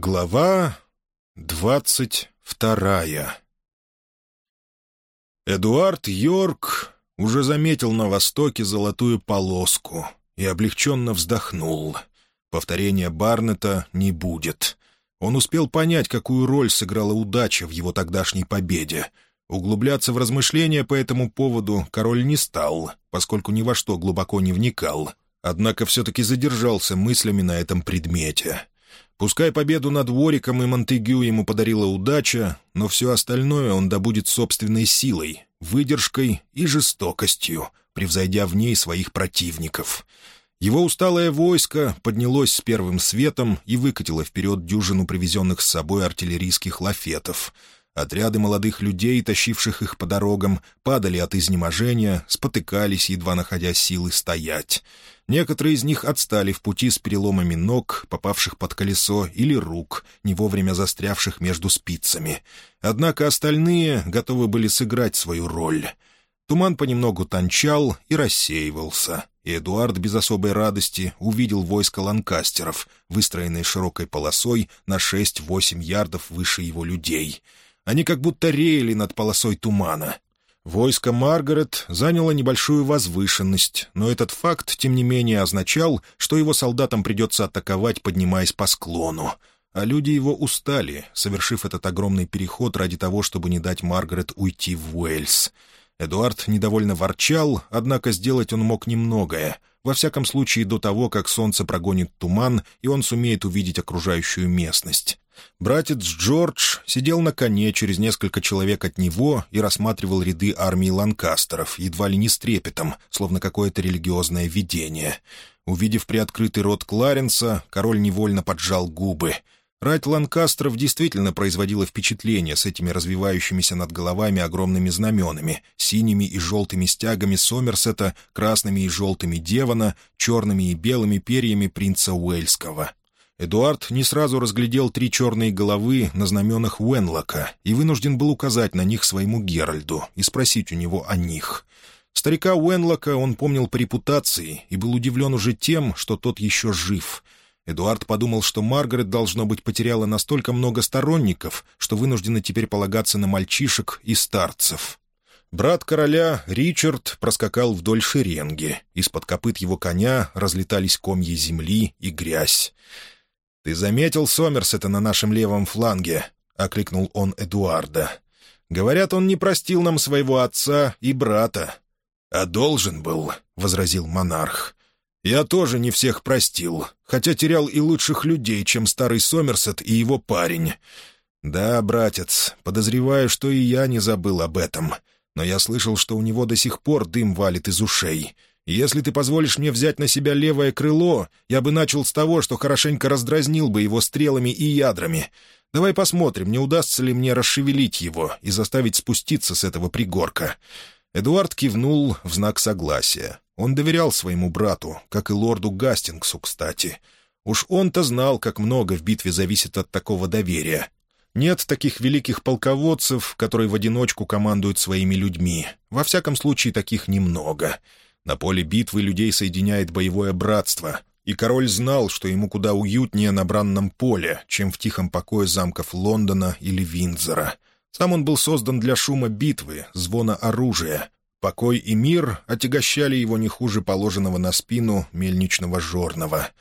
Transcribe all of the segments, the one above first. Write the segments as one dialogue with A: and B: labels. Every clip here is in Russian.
A: Глава двадцать вторая Эдуард Йорк уже заметил на востоке золотую полоску и облегченно вздохнул. Повторения Барнета не будет. Он успел понять, какую роль сыграла удача в его тогдашней победе. Углубляться в размышления по этому поводу король не стал, поскольку ни во что глубоко не вникал, однако все-таки задержался мыслями на этом предмете — Пускай победу над Вориком и Монтегю ему подарила удача, но все остальное он добудет собственной силой, выдержкой и жестокостью, превзойдя в ней своих противников. Его усталое войско поднялось с первым светом и выкатило вперед дюжину привезенных с собой артиллерийских лафетов — Отряды молодых людей, тащивших их по дорогам, падали от изнеможения, спотыкались, едва находя силы стоять. Некоторые из них отстали в пути с переломами ног, попавших под колесо, или рук, не вовремя застрявших между спицами. Однако остальные готовы были сыграть свою роль. Туман понемногу тончал и рассеивался, и Эдуард без особой радости увидел войско ланкастеров, выстроенное широкой полосой на шесть-восемь ярдов выше его людей — они как будто реяли над полосой тумана. Войско Маргарет заняло небольшую возвышенность, но этот факт, тем не менее, означал, что его солдатам придется атаковать, поднимаясь по склону. А люди его устали, совершив этот огромный переход ради того, чтобы не дать Маргарет уйти в Уэльс. Эдуард недовольно ворчал, однако сделать он мог немногое, во всяком случае до того, как солнце прогонит туман, и он сумеет увидеть окружающую местность. Братец Джордж сидел на коне через несколько человек от него и рассматривал ряды армии ланкастеров, едва ли не с трепетом, словно какое-то религиозное видение. Увидев приоткрытый рот Кларенса, король невольно поджал губы. Рать ланкастеров действительно производила впечатление с этими развивающимися над головами огромными знаменами, синими и желтыми стягами Сомерсета, красными и желтыми Девона, черными и белыми перьями принца Уэльского — Эдуард не сразу разглядел три черные головы на знаменах Уэнлока и вынужден был указать на них своему Геральду и спросить у него о них. Старика Уэнлока он помнил по репутации и был удивлен уже тем, что тот еще жив. Эдуард подумал, что Маргарет, должно быть, потеряла настолько много сторонников, что вынуждена теперь полагаться на мальчишек и старцев. Брат короля, Ричард, проскакал вдоль шеренги. Из-под копыт его коня разлетались комья земли и грязь. «Ты заметил Сомерсета на нашем левом фланге?» — окликнул он Эдуарда. «Говорят, он не простил нам своего отца и брата». «А должен был», — возразил монарх. «Я тоже не всех простил, хотя терял и лучших людей, чем старый Сомерсет и его парень. Да, братец, подозреваю, что и я не забыл об этом, но я слышал, что у него до сих пор дым валит из ушей». Если ты позволишь мне взять на себя левое крыло, я бы начал с того, что хорошенько раздразнил бы его стрелами и ядрами. Давай посмотрим, не удастся ли мне расшевелить его и заставить спуститься с этого пригорка». Эдуард кивнул в знак согласия. Он доверял своему брату, как и лорду Гастингсу, кстати. Уж он-то знал, как много в битве зависит от такого доверия. Нет таких великих полководцев, которые в одиночку командуют своими людьми. Во всяком случае, таких немного. На поле битвы людей соединяет боевое братство, и король знал, что ему куда уютнее на бранном поле, чем в тихом покое замков Лондона или Виндзора. Сам он был создан для шума битвы, звона оружия. Покой и мир отягощали его не хуже положенного на спину мельничного жорного —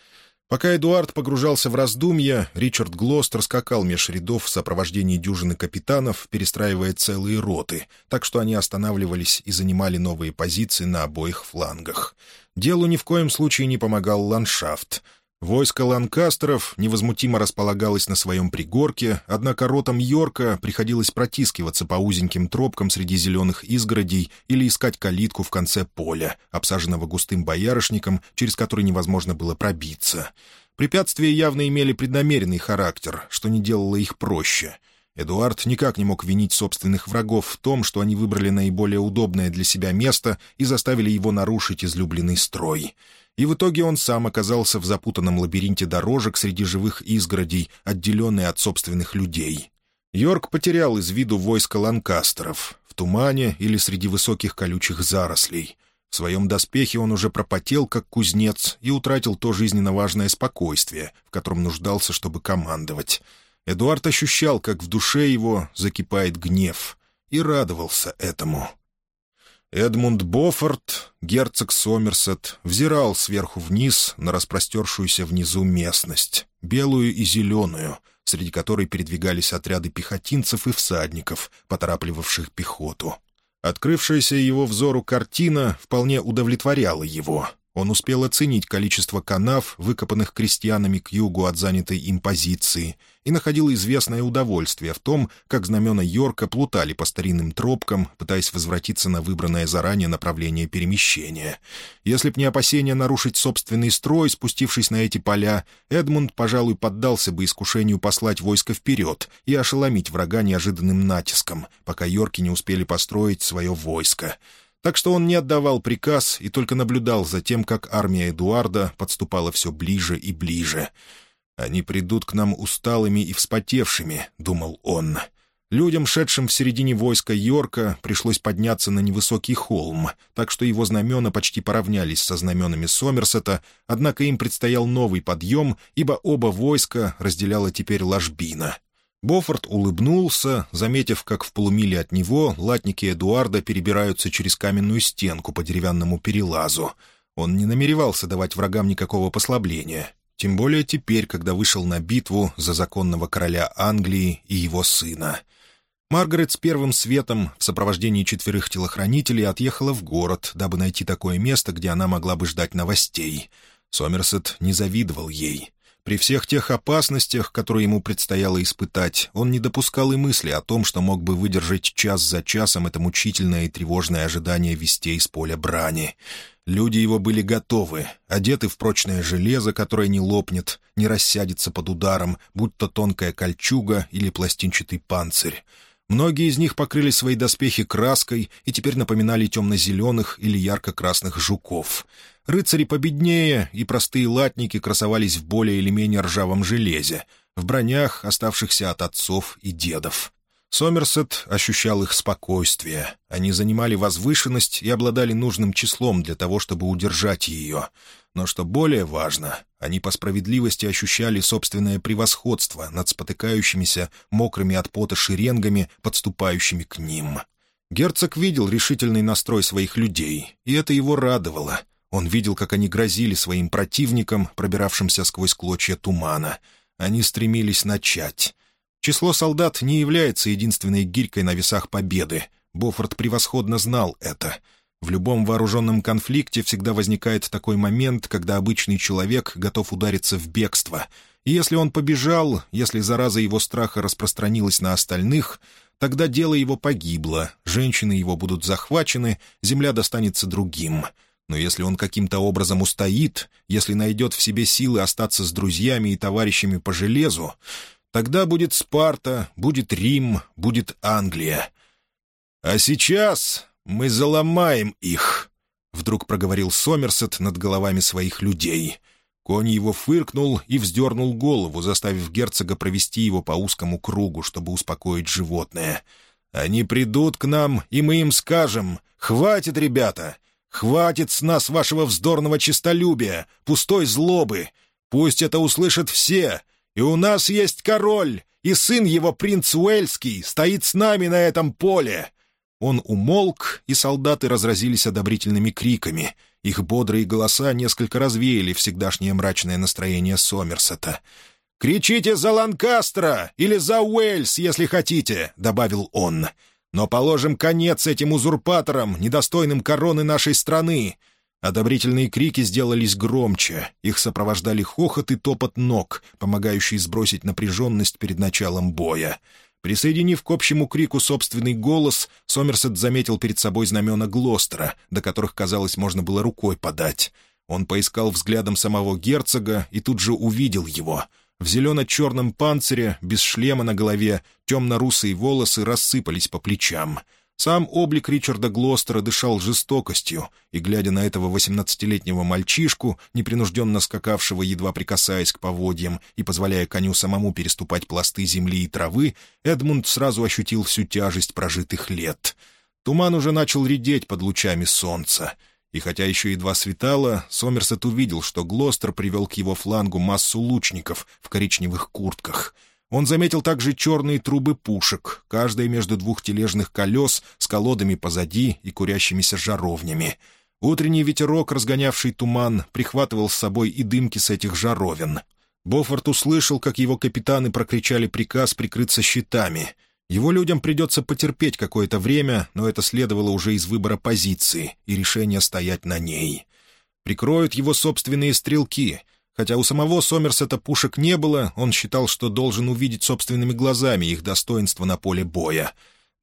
A: Пока Эдуард погружался в раздумья, Ричард Глостер скакал меж рядов в сопровождении дюжины капитанов, перестраивая целые роты, так что они останавливались и занимали новые позиции на обоих флангах. Делу ни в коем случае не помогал ландшафт — Войско ланкастеров невозмутимо располагалось на своем пригорке, однако ротам Йорка приходилось протискиваться по узеньким тропкам среди зеленых изгородей или искать калитку в конце поля, обсаженного густым боярышником, через который невозможно было пробиться. Препятствия явно имели преднамеренный характер, что не делало их проще. Эдуард никак не мог винить собственных врагов в том, что они выбрали наиболее удобное для себя место и заставили его нарушить излюбленный строй — и в итоге он сам оказался в запутанном лабиринте дорожек среди живых изгородей, отделенный от собственных людей. Йорк потерял из виду войско ланкастеров, в тумане или среди высоких колючих зарослей. В своем доспехе он уже пропотел, как кузнец, и утратил то жизненно важное спокойствие, в котором нуждался, чтобы командовать. Эдуард ощущал, как в душе его закипает гнев, и радовался этому. Эдмунд Боффорд, герцог Сомерсет, взирал сверху вниз на распростершуюся внизу местность, белую и зеленую, среди которой передвигались отряды пехотинцев и всадников, поторапливавших пехоту. Открывшаяся его взору картина вполне удовлетворяла его. Он успел оценить количество канав, выкопанных крестьянами к югу от занятой им позиции, и находил известное удовольствие в том, как знамена Йорка плутали по старинным тропкам, пытаясь возвратиться на выбранное заранее направление перемещения. Если б не опасение нарушить собственный строй, спустившись на эти поля, Эдмунд, пожалуй, поддался бы искушению послать войско вперед и ошеломить врага неожиданным натиском, пока Йорки не успели построить свое войско. Так что он не отдавал приказ и только наблюдал за тем, как армия Эдуарда подступала все ближе и ближе — «Они придут к нам усталыми и вспотевшими», — думал он. Людям, шедшим в середине войска Йорка, пришлось подняться на невысокий холм, так что его знамена почти поравнялись со знаменами Сомерсета, однако им предстоял новый подъем, ибо оба войска разделяла теперь ложбина. Боффорд улыбнулся, заметив, как в полумиле от него латники Эдуарда перебираются через каменную стенку по деревянному перелазу. Он не намеревался давать врагам никакого послабления. Тем более теперь, когда вышел на битву за законного короля Англии и его сына. Маргарет с первым светом в сопровождении четверых телохранителей отъехала в город, дабы найти такое место, где она могла бы ждать новостей. Сомерсет не завидовал ей. При всех тех опасностях, которые ему предстояло испытать, он не допускал и мысли о том, что мог бы выдержать час за часом это мучительное и тревожное ожидание вестей с поля брани. Люди его были готовы, одеты в прочное железо, которое не лопнет, не рассядется под ударом, будь то тонкая кольчуга или пластинчатый панцирь. Многие из них покрыли свои доспехи краской и теперь напоминали темно-зеленых или ярко-красных жуков — Рыцари победнее и простые латники красовались в более или менее ржавом железе, в бронях, оставшихся от отцов и дедов. Сомерсет ощущал их спокойствие. Они занимали возвышенность и обладали нужным числом для того, чтобы удержать ее. Но что более важно, они по справедливости ощущали собственное превосходство над спотыкающимися, мокрыми от пота шеренгами, подступающими к ним. Герцог видел решительный настрой своих людей, и это его радовало — он видел, как они грозили своим противникам, пробиравшимся сквозь клочья тумана. Они стремились начать. Число солдат не является единственной гирькой на весах победы. Боффорд превосходно знал это. В любом вооруженном конфликте всегда возникает такой момент, когда обычный человек готов удариться в бегство. И если он побежал, если зараза его страха распространилась на остальных, тогда дело его погибло, женщины его будут захвачены, земля достанется другим — но если он каким-то образом устоит, если найдет в себе силы остаться с друзьями и товарищами по железу, тогда будет Спарта, будет Рим, будет Англия. А сейчас мы заломаем их, — вдруг проговорил Сомерсет над головами своих людей. Конь его фыркнул и вздернул голову, заставив герцога провести его по узкому кругу, чтобы успокоить животное. «Они придут к нам, и мы им скажем, «Хватит, ребята! Хватит с нас вашего вздорного честолюбия, пустой злобы. Пусть это услышат все. И у нас есть король, и сын его, принц Уэльский, стоит с нами на этом поле». Он умолк, и солдаты разразились одобрительными криками. Их бодрые голоса несколько развеяли всегдашнее мрачное настроение Сомерсета. «Кричите за Ланкастера или за Уэльс, если хотите», — добавил он. Но положим конец этим узурпаторам, недостойным короны нашей страны!» Одобрительные крики сделались громче. Их сопровождали хохот и топот ног, помогающие сбросить напряженность перед началом боя. Присоединив к общему крику собственный голос, Сомерсет заметил перед собой знамена Глостера, до которых, казалось, можно было рукой подать. Он поискал взглядом самого герцога и тут же увидел его — в зелено-черном панцире, без шлема на голове, темно-русые волосы рассыпались по плечам. Сам облик Ричарда Глостера дышал жестокостью, и, глядя на этого восемнадцатилетнего мальчишку, непринужденно скакавшего, едва прикасаясь к поводьям и позволяя коню самому переступать пласты земли и травы, Эдмунд сразу ощутил всю тяжесть прожитых лет. Туман уже начал редеть под лучами солнца. И хотя еще едва светало, Сомерсет увидел, что Глостер привел к его флангу массу лучников в коричневых куртках. Он заметил также черные трубы пушек, каждая между двух тележных колес с колодами позади и курящимися жаровнями. Утренний ветерок, разгонявший туман, прихватывал с собой и дымки с этих жаровин. Бофорт услышал, как его капитаны прокричали приказ прикрыться щитами — его людям придется потерпеть какое-то время, но это следовало уже из выбора позиции и решения стоять на ней. Прикроют его собственные стрелки. Хотя у самого Сомерсета пушек не было, он считал, что должен увидеть собственными глазами их достоинство на поле боя.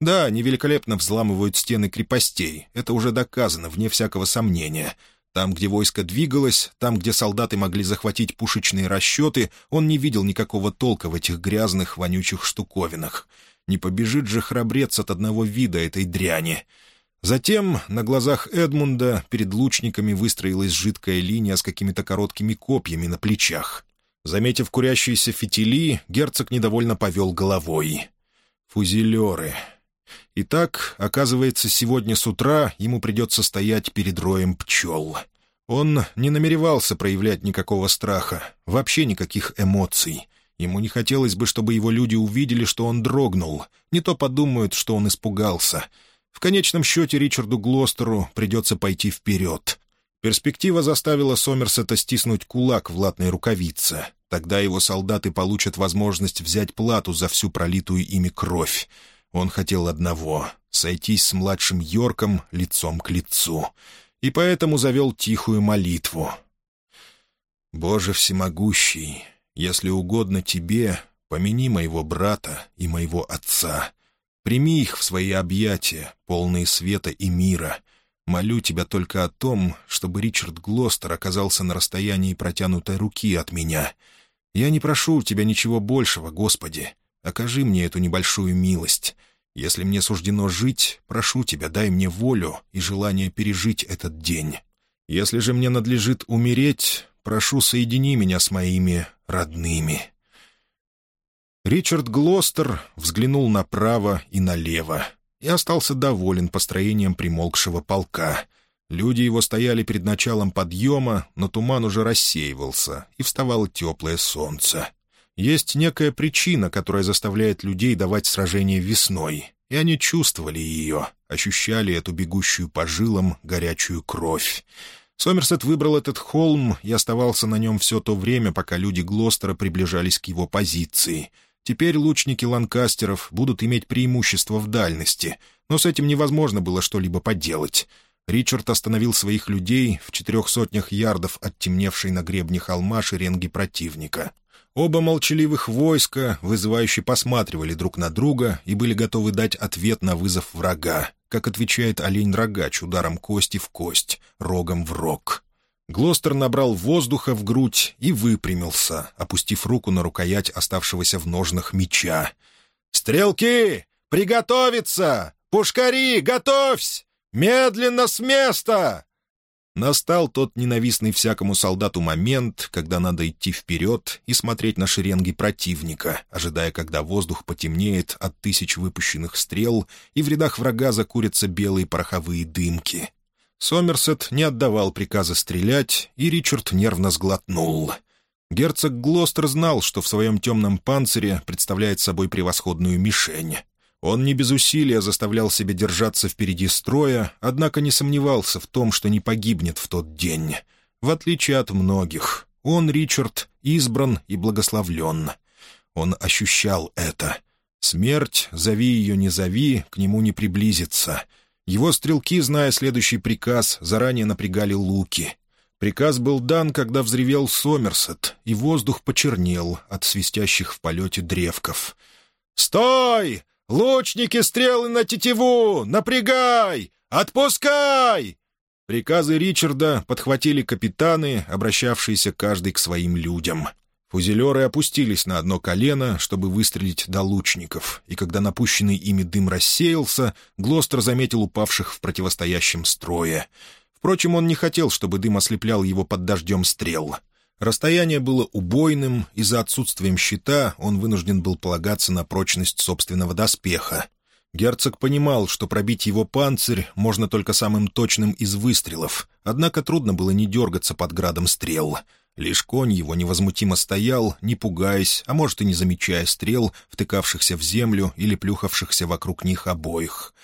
A: Да, они великолепно взламывают стены крепостей, это уже доказано, вне всякого сомнения. Там, где войско двигалось, там, где солдаты могли захватить пушечные расчеты, он не видел никакого толка в этих грязных, вонючих штуковинах — не побежит же храбрец от одного вида этой дряни. Затем на глазах Эдмунда перед лучниками выстроилась жидкая линия с какими-то короткими копьями на плечах. Заметив курящиеся фитили, герцог недовольно повел головой. «Фузелеры». Итак, оказывается, сегодня с утра ему придется стоять перед роем пчел. Он не намеревался проявлять никакого страха, вообще никаких эмоций. Ему не хотелось бы, чтобы его люди увидели, что он дрогнул. Не то подумают, что он испугался. В конечном счете Ричарду Глостеру придется пойти вперед. Перспектива заставила Сомерсета стиснуть кулак в латной рукавице. Тогда его солдаты получат возможность взять плату за всю пролитую ими кровь. Он хотел одного — сойтись с младшим Йорком лицом к лицу. И поэтому завел тихую молитву. «Боже всемогущий, если угодно тебе, помяни моего брата и моего отца. Прими их в свои объятия, полные света и мира. Молю тебя только о том, чтобы Ричард Глостер оказался на расстоянии протянутой руки от меня. Я не прошу у тебя ничего большего, Господи. Окажи мне эту небольшую милость. Если мне суждено жить, прошу тебя, дай мне волю и желание пережить этот день. Если же мне надлежит умереть, прошу, соедини меня с моими родными. Ричард Глостер взглянул направо и налево и остался доволен построением примолкшего полка. Люди его стояли перед началом подъема, но туман уже рассеивался, и вставало теплое солнце. Есть некая причина, которая заставляет людей давать сражение весной, и они чувствовали ее, ощущали эту бегущую по жилам горячую кровь. Сомерсет выбрал этот холм и оставался на нем все то время, пока люди Глостера приближались к его позиции. Теперь лучники ланкастеров будут иметь преимущество в дальности, но с этим невозможно было что-либо поделать. Ричард остановил своих людей в четырех сотнях ярдов от темневшей на гребне холма шеренги противника. Оба молчаливых войска вызывающе посматривали друг на друга и были готовы дать ответ на вызов врага, как отвечает олень-рогач ударом кости в кость, рогом в рог. Глостер набрал воздуха в грудь и выпрямился, опустив руку на рукоять оставшегося в ножнах меча. «Стрелки! Приготовиться! Пушкари, готовься! Медленно с места!» Настал тот ненавистный всякому солдату момент, когда надо идти вперед и смотреть на шеренги противника, ожидая, когда воздух потемнеет от тысяч выпущенных стрел, и в рядах врага закурятся белые пороховые дымки. Сомерсет не отдавал приказа стрелять, и Ричард нервно сглотнул. Герцог Глостер знал, что в своем темном панцире представляет собой превосходную мишень. Он не без усилия заставлял себя держаться впереди строя, однако не сомневался в том, что не погибнет в тот день. В отличие от многих, он, Ричард, избран и благословлен. Он ощущал это. Смерть, зови ее, не зови, к нему не приблизится. Его стрелки, зная следующий приказ, заранее напрягали луки. Приказ был дан, когда взревел Сомерсет, и воздух почернел от свистящих в полете древков. «Стой! «Лучники, стрелы на тетиву! Напрягай! Отпускай!» Приказы Ричарда подхватили капитаны, обращавшиеся каждый к своим людям. Фузелеры опустились на одно колено, чтобы выстрелить до лучников, и когда напущенный ими дым рассеялся, Глостер заметил упавших в противостоящем строе. Впрочем, он не хотел, чтобы дым ослеплял его под дождем стрел. Расстояние было убойным, и за отсутствием щита он вынужден был полагаться на прочность собственного доспеха. Герцог понимал, что пробить его панцирь можно только самым точным из выстрелов, однако трудно было не дергаться под градом стрел. Лишь конь его невозмутимо стоял, не пугаясь, а может и не замечая стрел, втыкавшихся в землю или плюхавшихся вокруг них обоих.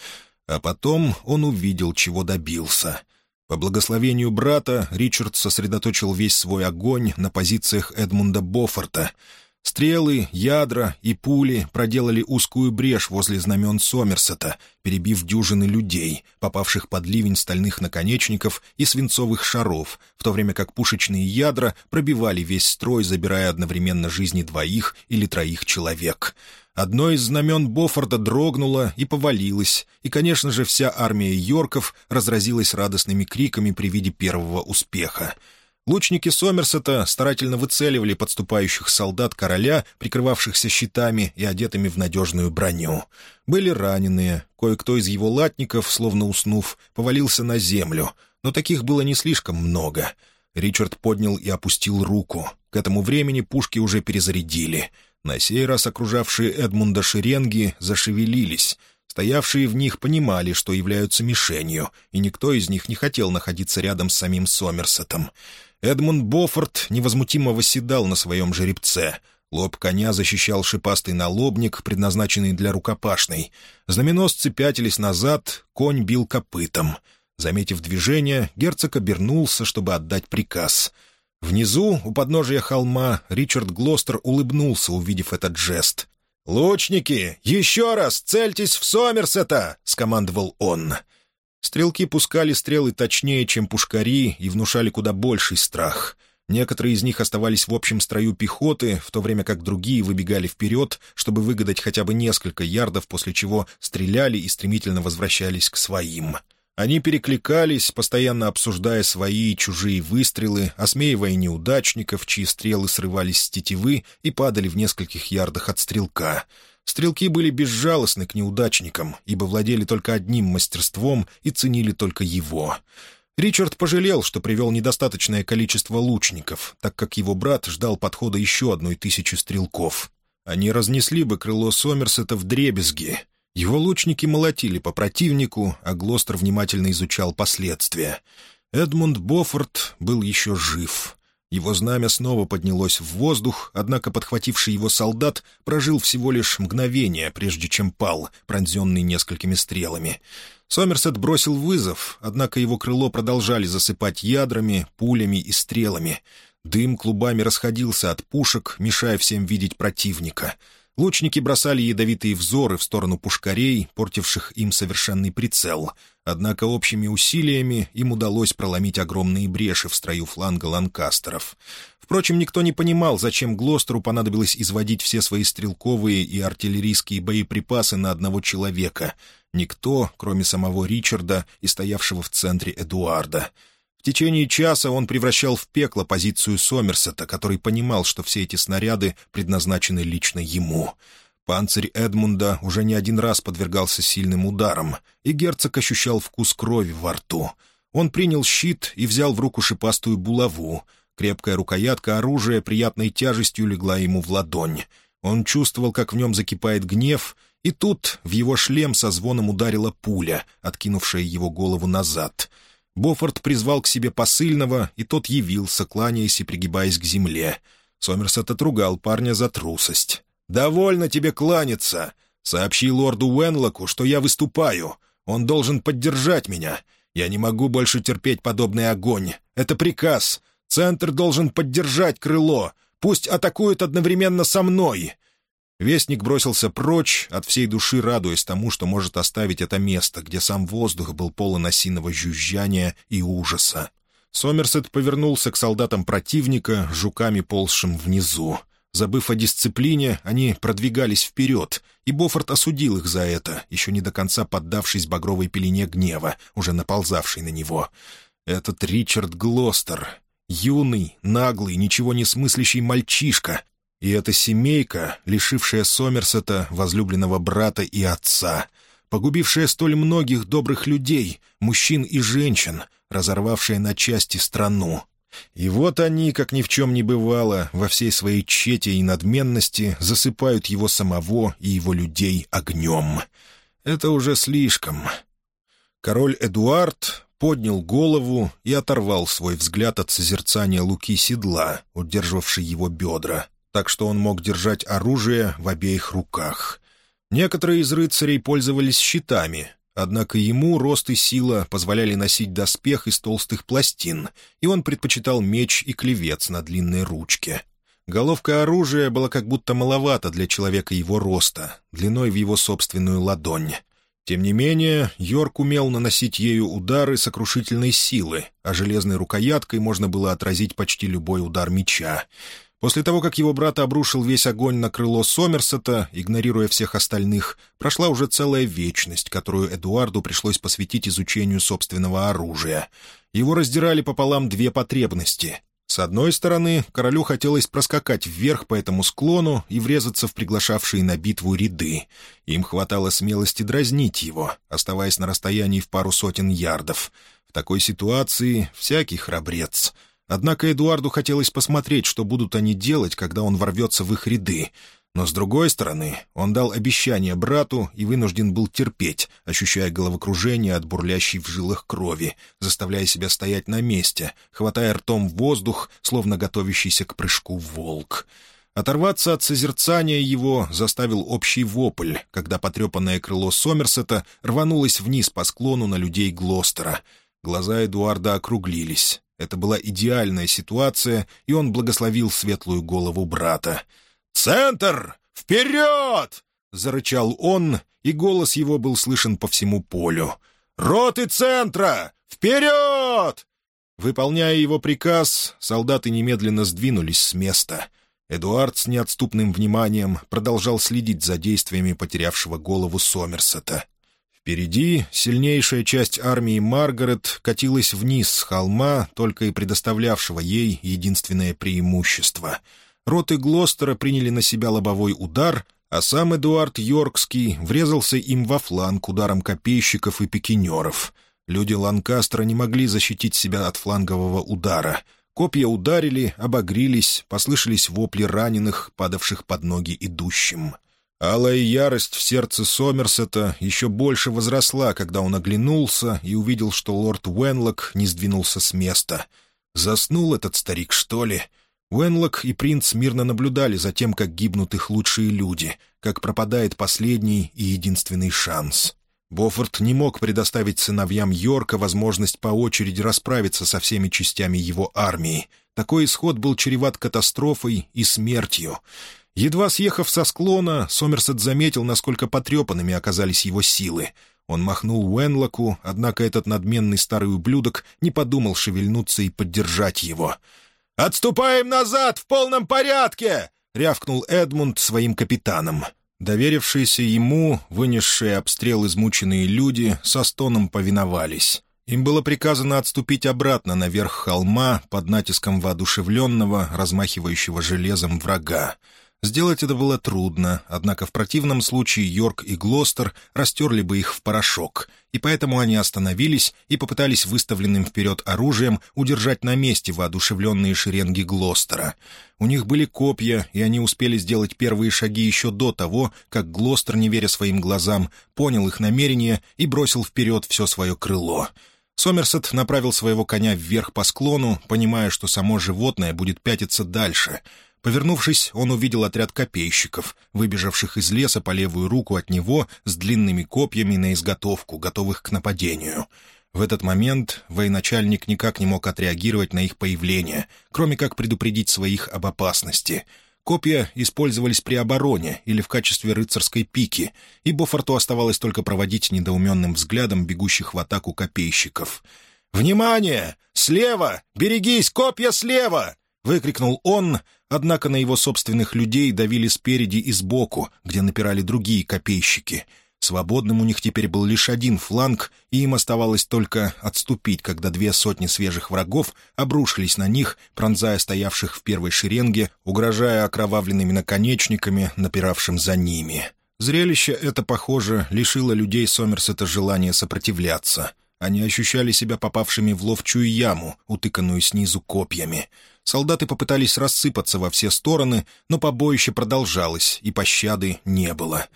A: А потом он увидел, чего добился. По благословению брата Ричард сосредоточил весь свой огонь на позициях Эдмунда Боффорта — Стрелы, ядра и пули проделали узкую брешь возле знамен Сомерсета, перебив дюжины людей, попавших под ливень стальных наконечников и свинцовых шаров, в то время как пушечные ядра пробивали весь строй, забирая одновременно жизни двоих или троих человек. Одно из знамен Боффорда дрогнуло и повалилось, и, конечно же, вся армия Йорков разразилась радостными криками при виде первого успеха — Лучники Сомерсета старательно выцеливали подступающих солдат короля, прикрывавшихся щитами и одетыми в надежную броню. Были раненые, кое-кто из его латников, словно уснув, повалился на землю, но таких было не слишком много. Ричард поднял и опустил руку. К этому времени пушки уже перезарядили. На сей раз окружавшие Эдмунда шеренги зашевелились — Стоявшие в них понимали, что являются мишенью, и никто из них не хотел находиться рядом с самим Сомерсетом. Эдмунд Боффорд невозмутимо восседал на своем жеребце. Лоб коня защищал шипастый налобник, предназначенный для рукопашной. Знаменосцы пятились назад, конь бил копытом. Заметив движение, герцог обернулся, чтобы отдать приказ. Внизу, у подножия холма, Ричард Глостер улыбнулся, увидев этот жест. «Лучники, еще раз цельтесь в Сомерсета!» — скомандовал он. Стрелки пускали стрелы точнее, чем пушкари, и внушали куда больший страх. Некоторые из них оставались в общем строю пехоты, в то время как другие выбегали вперед, чтобы выгадать хотя бы несколько ярдов, после чего стреляли и стремительно возвращались к своим. Они перекликались, постоянно обсуждая свои и чужие выстрелы, осмеивая неудачников, чьи стрелы срывались с тетивы и падали в нескольких ярдах от стрелка — Стрелки были безжалостны к неудачникам, ибо владели только одним мастерством и ценили только его. Ричард пожалел, что привел недостаточное количество лучников, так как его брат ждал подхода еще одной тысячи стрелков. Они разнесли бы крыло Сомерсета в дребезги. Его лучники молотили по противнику, а Глостер внимательно изучал последствия. Эдмунд Боффорд был еще жив. Его знамя снова поднялось в воздух, однако подхвативший его солдат прожил всего лишь мгновение, прежде чем пал, пронзенный несколькими стрелами. Сомерсет бросил вызов, однако его крыло продолжали засыпать ядрами, пулями и стрелами. Дым клубами расходился от пушек, мешая всем видеть противника — Лучники бросали ядовитые взоры в сторону пушкарей, портивших им совершенный прицел. Однако общими усилиями им удалось проломить огромные бреши в строю фланга ланкастеров. Впрочем, никто не понимал, зачем Глостеру понадобилось изводить все свои стрелковые и артиллерийские боеприпасы на одного человека. Никто, кроме самого Ричарда и стоявшего в центре Эдуарда — в течение часа он превращал в пекло позицию Сомерсета, который понимал, что все эти снаряды предназначены лично ему. Панцирь Эдмунда уже не один раз подвергался сильным ударам, и герцог ощущал вкус крови во рту. Он принял щит и взял в руку шипастую булаву. Крепкая рукоятка оружия приятной тяжестью легла ему в ладонь. Он чувствовал, как в нем закипает гнев, и тут в его шлем со звоном ударила пуля, откинувшая его голову назад — Боффорд призвал к себе посыльного, и тот явился, кланяясь и пригибаясь к земле. Сомерсет отругал парня за трусость. «Довольно тебе кланяться. Сообщи лорду Уэнлоку, что я выступаю. Он должен поддержать меня. Я не могу больше терпеть подобный огонь. Это приказ. Центр должен поддержать крыло. Пусть атакуют одновременно со мной. Вестник бросился прочь, от всей души радуясь тому, что может оставить это место, где сам воздух был полон осиного жужжания и ужаса. Сомерсет повернулся к солдатам противника, жуками ползшим внизу. Забыв о дисциплине, они продвигались вперед, и Боффорд осудил их за это, еще не до конца поддавшись багровой пелене гнева, уже наползавшей на него. Этот Ричард Глостер, юный, наглый, ничего не смыслящий мальчишка, и эта семейка, лишившая Сомерсета, возлюбленного брата и отца, погубившая столь многих добрых людей, мужчин и женщин, разорвавшая на части страну. И вот они, как ни в чем не бывало, во всей своей чете и надменности засыпают его самого и его людей огнем. Это уже слишком. Король Эдуард поднял голову и оторвал свой взгляд от созерцания луки седла, удерживавшей его бедра, так что он мог держать оружие в обеих руках. Некоторые из рыцарей пользовались щитами, однако ему рост и сила позволяли носить доспех из толстых пластин, и он предпочитал меч и клевец на длинной ручке. Головка оружия была как будто маловато для человека его роста, длиной в его собственную ладонь. Тем не менее, Йорк умел наносить ею удары сокрушительной силы, а железной рукояткой можно было отразить почти любой удар меча. После того, как его брат обрушил весь огонь на крыло Сомерсета, игнорируя всех остальных, прошла уже целая вечность, которую Эдуарду пришлось посвятить изучению собственного оружия. Его раздирали пополам две потребности с одной стороны, королю хотелось проскакать вверх по этому склону и врезаться в приглашавшие на битву ряды. Им хватало смелости дразнить его, оставаясь на расстоянии в пару сотен ярдов. В такой ситуации всякий храбрец. Однако Эдуарду хотелось посмотреть, что будут они делать, когда он ворвется в их ряды — но, с другой стороны, он дал обещание брату и вынужден был терпеть, ощущая головокружение от бурлящей в жилах крови, заставляя себя стоять на месте, хватая ртом воздух, словно готовящийся к прыжку волк. Оторваться от созерцания его заставил общий вопль, когда потрепанное крыло Сомерсета рванулось вниз по склону на людей Глостера. Глаза Эдуарда округлились. Это была идеальная ситуация, и он благословил светлую голову брата — «Центр! Вперед!» — зарычал он, и голос его был слышен по всему полю. «Роты центра! Вперед!» Выполняя его приказ, солдаты немедленно сдвинулись с места. Эдуард с неотступным вниманием продолжал следить за действиями потерявшего голову Сомерсета. Впереди сильнейшая часть армии Маргарет катилась вниз с холма, только и предоставлявшего ей единственное преимущество — роты Глостера приняли на себя лобовой удар, а сам Эдуард Йоркский врезался им во фланг ударом копейщиков и пикинеров. Люди Ланкастера не могли защитить себя от флангового удара. Копья ударили, обогрились, послышались вопли раненых, падавших под ноги идущим. Алая ярость в сердце Сомерсета еще больше возросла, когда он оглянулся и увидел, что лорд Уэнлок не сдвинулся с места. Заснул этот старик, что ли? — Уэнлок и принц мирно наблюдали за тем, как гибнут их лучшие люди, как пропадает последний и единственный шанс. Боффорд не мог предоставить сыновьям Йорка возможность по очереди расправиться со всеми частями его армии. Такой исход был чреват катастрофой и смертью. Едва съехав со склона, Сомерсет заметил, насколько потрепанными оказались его силы. Он махнул Уэнлоку, однако этот надменный старый ублюдок не подумал шевельнуться и поддержать его — «Отступаем назад в полном порядке!» — рявкнул Эдмунд своим капитанам. Доверившиеся ему, вынесшие обстрел измученные люди, со стоном повиновались. Им было приказано отступить обратно наверх холма под натиском воодушевленного, размахивающего железом врага. Сделать это было трудно, однако в противном случае Йорк и Глостер растерли бы их в порошок, и поэтому они остановились и попытались выставленным вперед оружием удержать на месте воодушевленные шеренги Глостера. У них были копья, и они успели сделать первые шаги еще до того, как Глостер, не веря своим глазам, понял их намерение и бросил вперед все свое крыло. Сомерсет направил своего коня вверх по склону, понимая, что само животное будет пятиться дальше — Повернувшись, он увидел отряд копейщиков, выбежавших из леса по левую руку от него с длинными копьями на изготовку, готовых к нападению. В этот момент военачальник никак не мог отреагировать на их появление, кроме как предупредить своих об опасности. Копья использовались при обороне или в качестве рыцарской пики, и Бофорту оставалось только проводить недоуменным взглядом бегущих в атаку копейщиков. «Внимание! Слева! Берегись! Копья слева!» — выкрикнул он, однако на его собственных людей давили спереди и сбоку, где напирали другие копейщики. Свободным у них теперь был лишь один фланг, и им оставалось только отступить, когда две сотни свежих врагов обрушились на них, пронзая стоявших в первой шеренге, угрожая окровавленными наконечниками, напиравшим за ними. Зрелище это, похоже, лишило людей Сомерсета желания сопротивляться. Они ощущали себя попавшими в ловчую яму, утыканную снизу копьями. Солдаты попытались рассыпаться во все стороны, но побоище продолжалось, и пощады не было.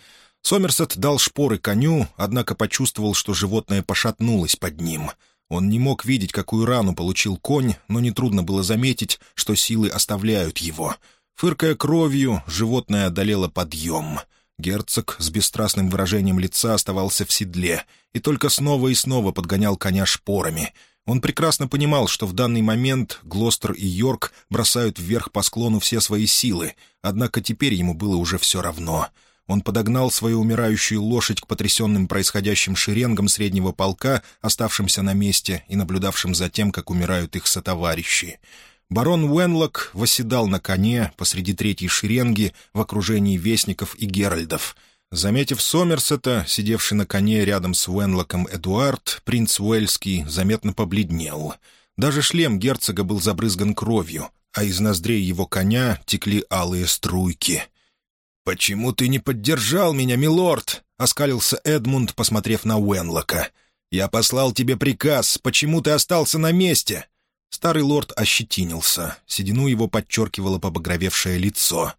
A: Сомерсет дал шпоры коню, однако почувствовал, что животное пошатнулось под ним. Он не мог видеть, какую рану получил конь, но нетрудно было заметить, что силы оставляют его. Фыркая кровью, животное одолело подъем. Герцог с бесстрастным выражением лица оставался в седле и только снова и снова подгонял коня шпорами. Он прекрасно понимал, что в данный момент Глостер и Йорк бросают вверх по склону все свои силы, однако теперь ему было уже все равно — он подогнал свою умирающую лошадь к потрясенным происходящим шеренгам среднего полка, оставшимся на месте и наблюдавшим за тем, как умирают их сотоварищи. Барон Уэнлок восседал на коне посреди третьей шеренги в окружении вестников и геральдов. Заметив Сомерсета, сидевший на коне рядом с Уэнлоком Эдуард, принц Уэльский заметно побледнел. Даже шлем герцога был забрызган кровью, а из ноздрей его коня текли алые струйки — «Почему ты не поддержал меня, милорд?» — оскалился Эдмунд, посмотрев на Уэнлока. «Я послал тебе приказ. Почему ты остался на месте?» Старый лорд ощетинился. Седину его подчеркивало побагровевшее лицо.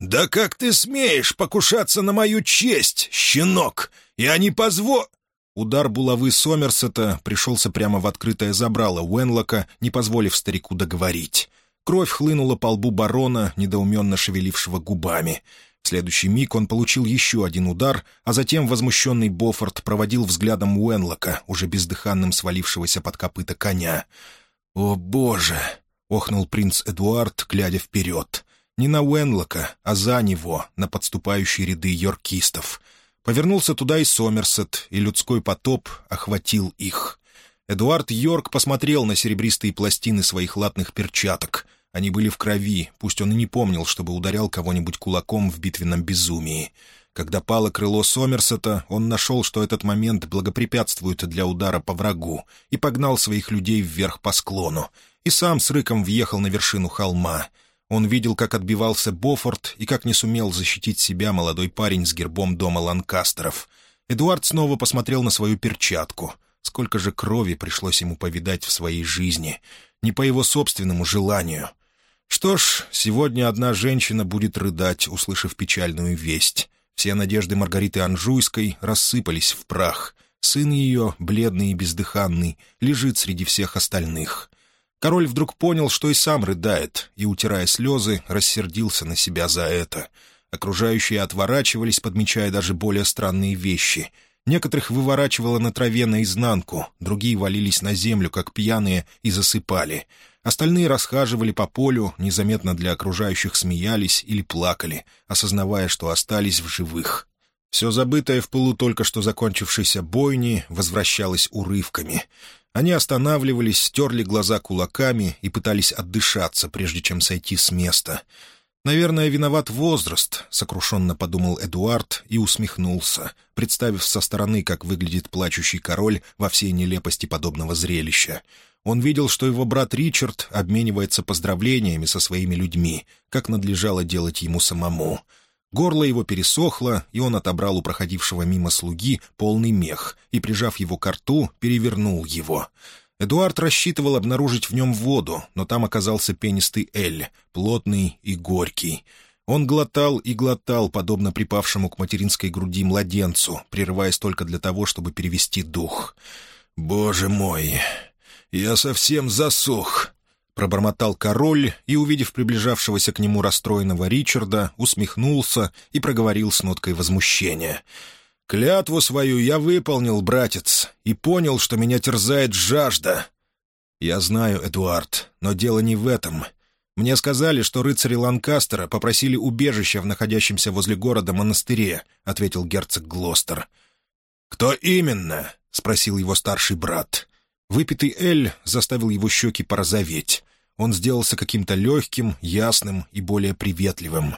A: «Да как ты смеешь покушаться на мою честь, щенок? Я не позво...» Удар булавы Сомерсета пришелся прямо в открытое забрало Уэнлока, не позволив старику договорить. Кровь хлынула по лбу барона, недоуменно шевелившего губами. В следующий миг он получил еще один удар, а затем возмущенный Боффорд проводил взглядом Уэнлока, уже бездыханным свалившегося под копыта коня. «О, боже!» — охнул принц Эдуард, глядя вперед. Не на Уэнлока, а за него, на подступающие ряды йоркистов. Повернулся туда и Сомерсет, и людской потоп охватил их. Эдуард Йорк посмотрел на серебристые пластины своих латных перчаток — они были в крови, пусть он и не помнил, чтобы ударял кого-нибудь кулаком в битвенном безумии. Когда пало крыло Сомерсета, он нашел, что этот момент благопрепятствует для удара по врагу, и погнал своих людей вверх по склону, и сам с рыком въехал на вершину холма. Он видел, как отбивался Бофорд и как не сумел защитить себя молодой парень с гербом дома Ланкастеров. Эдуард снова посмотрел на свою перчатку. Сколько же крови пришлось ему повидать в своей жизни. Не по его собственному желанию — что ж, сегодня одна женщина будет рыдать, услышав печальную весть. Все надежды Маргариты Анжуйской рассыпались в прах. Сын ее, бледный и бездыханный, лежит среди всех остальных. Король вдруг понял, что и сам рыдает, и, утирая слезы, рассердился на себя за это. Окружающие отворачивались, подмечая даже более странные вещи. Некоторых выворачивало на траве наизнанку, другие валились на землю, как пьяные, и засыпали — Остальные расхаживали по полю, незаметно для окружающих смеялись или плакали, осознавая, что остались в живых. Все забытое в пылу только что закончившейся бойни возвращалось урывками. Они останавливались, стерли глаза кулаками и пытались отдышаться, прежде чем сойти с места. «Наверное, виноват возраст», — сокрушенно подумал Эдуард и усмехнулся, представив со стороны, как выглядит плачущий король во всей нелепости подобного зрелища. Он видел, что его брат Ричард обменивается поздравлениями со своими людьми, как надлежало делать ему самому. Горло его пересохло, и он отобрал у проходившего мимо слуги полный мех и, прижав его к рту, перевернул его. Эдуард рассчитывал обнаружить в нем воду, но там оказался пенистый эль, плотный и горький. Он глотал и глотал, подобно припавшему к материнской груди младенцу, прерываясь только для того, чтобы перевести дух. «Боже мой!» «Я совсем засох», — пробормотал король и, увидев приближавшегося к нему расстроенного Ричарда, усмехнулся и проговорил с ноткой возмущения. «Клятву свою я выполнил, братец, и понял, что меня терзает жажда». «Я знаю, Эдуард, но дело не в этом. Мне сказали, что рыцари Ланкастера попросили убежища в находящемся возле города монастыре», — ответил герцог Глостер. «Кто именно?» — спросил его старший брат. Выпитый Эль заставил его щеки порозоветь. Он сделался каким-то легким, ясным и более приветливым.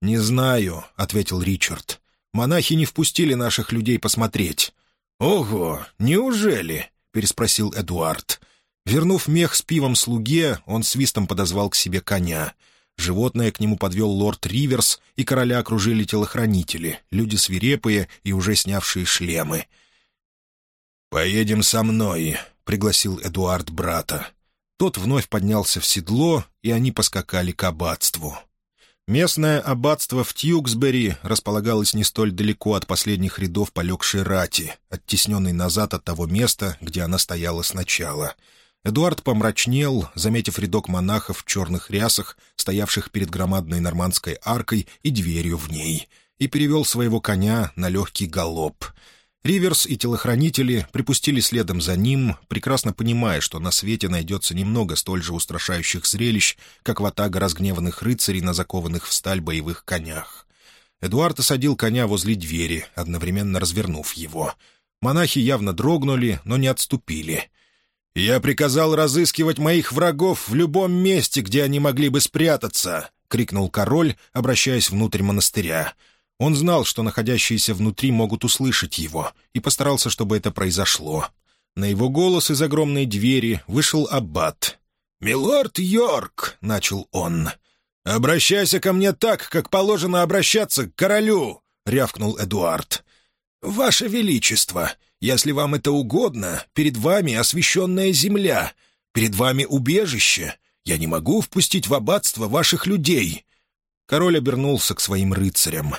A: «Не знаю», — ответил Ричард. «Монахи не впустили наших людей посмотреть». «Ого, неужели?» — переспросил Эдуард. Вернув мех с пивом слуге, он свистом подозвал к себе коня. Животное к нему подвел лорд Риверс, и короля окружили телохранители, люди свирепые и уже снявшие шлемы. «Поедем со мной», пригласил Эдуард брата. Тот вновь поднялся в седло, и они поскакали к аббатству. Местное аббатство в Тьюксбери располагалось не столь далеко от последних рядов полегшей рати, оттесненной назад от того места, где она стояла сначала. Эдуард помрачнел, заметив рядок монахов в черных рясах, стоявших перед громадной нормандской аркой и дверью в ней, и перевел своего коня на легкий галоп — Риверс и телохранители припустили следом за ним, прекрасно понимая, что на свете найдется немного столь же устрашающих зрелищ, как ватага разгневанных рыцарей на закованных в сталь боевых конях. Эдуард осадил коня возле двери, одновременно развернув его. Монахи явно дрогнули, но не отступили. «Я приказал разыскивать моих врагов в любом месте, где они могли бы спрятаться!» — крикнул король, обращаясь внутрь монастыря — он знал, что находящиеся внутри могут услышать его, и постарался, чтобы это произошло. На его голос из огромной двери вышел аббат. «Милорд Йорк!» — начал он. «Обращайся ко мне так, как положено обращаться к королю!» — рявкнул Эдуард. «Ваше Величество, если вам это угодно, перед вами освященная земля, перед вами убежище. Я не могу впустить в аббатство ваших людей». Король обернулся к своим рыцарям.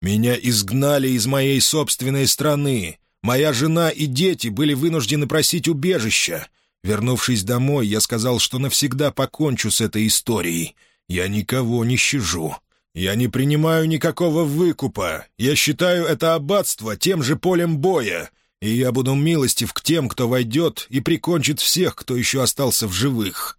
A: Меня изгнали из моей собственной страны. Моя жена и дети были вынуждены просить убежища. Вернувшись домой, я сказал, что навсегда покончу с этой историей. Я никого не щажу. Я не принимаю никакого выкупа. Я считаю это аббатство тем же полем боя. И я буду милостив к тем, кто войдет и прикончит всех, кто еще остался в живых».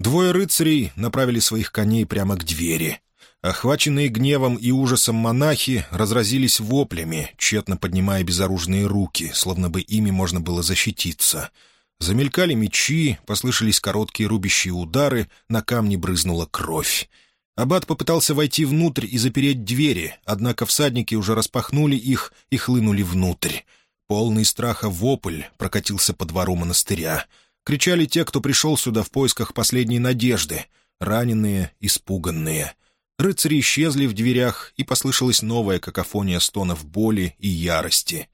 A: Двое рыцарей направили своих коней прямо к двери. Охваченные гневом и ужасом монахи разразились воплями, тщетно поднимая безоружные руки, словно бы ими можно было защититься. Замелькали мечи, послышались короткие рубящие удары, на камни брызнула кровь. Аббат попытался войти внутрь и запереть двери, однако всадники уже распахнули их и хлынули внутрь. Полный страха вопль прокатился по двору монастыря. Кричали те, кто пришел сюда в поисках последней надежды. Раненые, испуганные — Рыцари исчезли в дверях, и послышалась новая какофония стонов боли и ярости.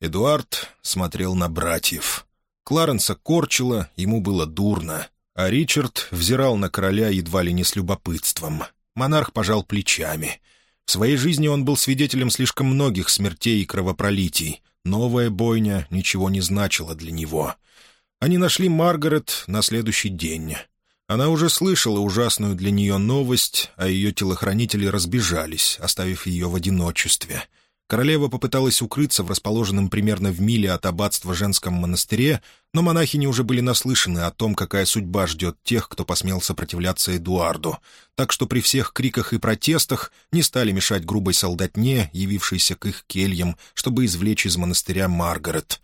A: Эдуард смотрел на братьев. Кларенса корчила, ему было дурно, а Ричард взирал на короля едва ли не с любопытством. Монарх пожал плечами. В своей жизни он был свидетелем слишком многих смертей и кровопролитий. Новая бойня ничего не значила для него. Они нашли Маргарет на следующий день. Она уже слышала ужасную для нее новость, а ее телохранители разбежались, оставив ее в одиночестве. Королева попыталась укрыться в расположенном примерно в миле от аббатства женском монастыре, но монахини уже были наслышаны о том, какая судьба ждет тех, кто посмел сопротивляться Эдуарду, так что при всех криках и протестах не стали мешать грубой солдатне, явившейся к их кельям, чтобы извлечь из монастыря Маргарет.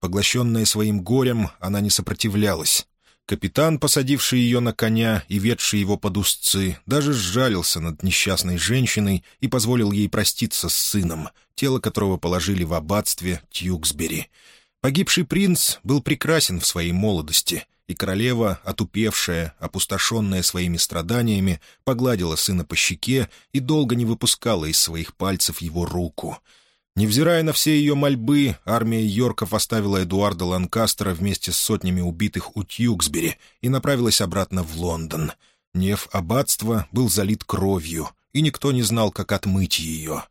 A: Поглощенная своим горем, она не сопротивлялась, Капитан, посадивший ее на коня и ведший его под узцы, даже сжалился над несчастной женщиной и позволил ей проститься с сыном, тело которого положили в аббатстве Тьюксбери. Погибший принц был прекрасен в своей молодости, и королева, отупевшая, опустошенная своими страданиями, погладила сына по щеке и долго не выпускала из своих пальцев его руку — Невзирая на все ее мольбы, армия Йорков оставила Эдуарда Ланкастера вместе с сотнями убитых у Тьюксбери и направилась обратно в Лондон. Неф аббатства был залит кровью, и никто не знал, как отмыть ее.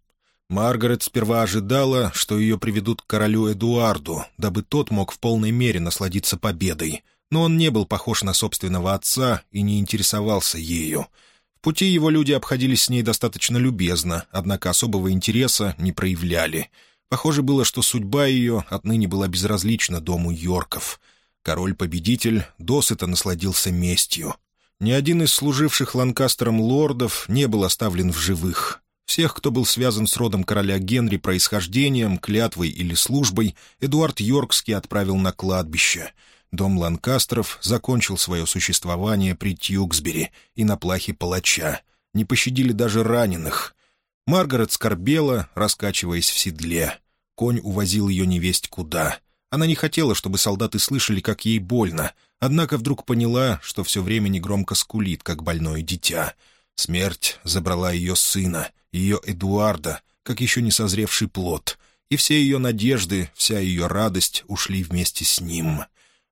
A: Маргарет сперва ожидала, что ее приведут к королю Эдуарду, дабы тот мог в полной мере насладиться победой, но он не был похож на собственного отца и не интересовался ею — пути его люди обходились с ней достаточно любезно, однако особого интереса не проявляли. Похоже было, что судьба ее отныне была безразлична дому Йорков. Король-победитель досыта насладился местью. Ни один из служивших Ланкастером лордов не был оставлен в живых. Всех, кто был связан с родом короля Генри происхождением, клятвой или службой, Эдуард Йоркский отправил на кладбище — Дом Ланкастеров закончил свое существование при Тьюксбери и на плахе палача. Не пощадили даже раненых. Маргарет скорбела, раскачиваясь в седле. Конь увозил ее невесть куда. Она не хотела, чтобы солдаты слышали, как ей больно, однако вдруг поняла, что все время негромко скулит, как больное дитя. Смерть забрала ее сына, ее Эдуарда, как еще не созревший плод, и все ее надежды, вся ее радость ушли вместе с ним.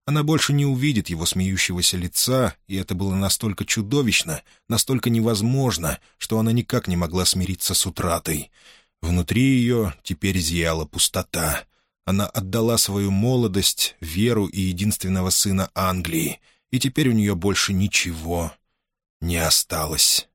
A: Она больше не увидит его смеющегося лица, и это было настолько чудовищно, настолько невозможно, что она никак не могла смириться с утратой. Внутри ее теперь зияла пустота. Она отдала свою молодость, веру и единственного сына Англии, и теперь у нее больше ничего не осталось.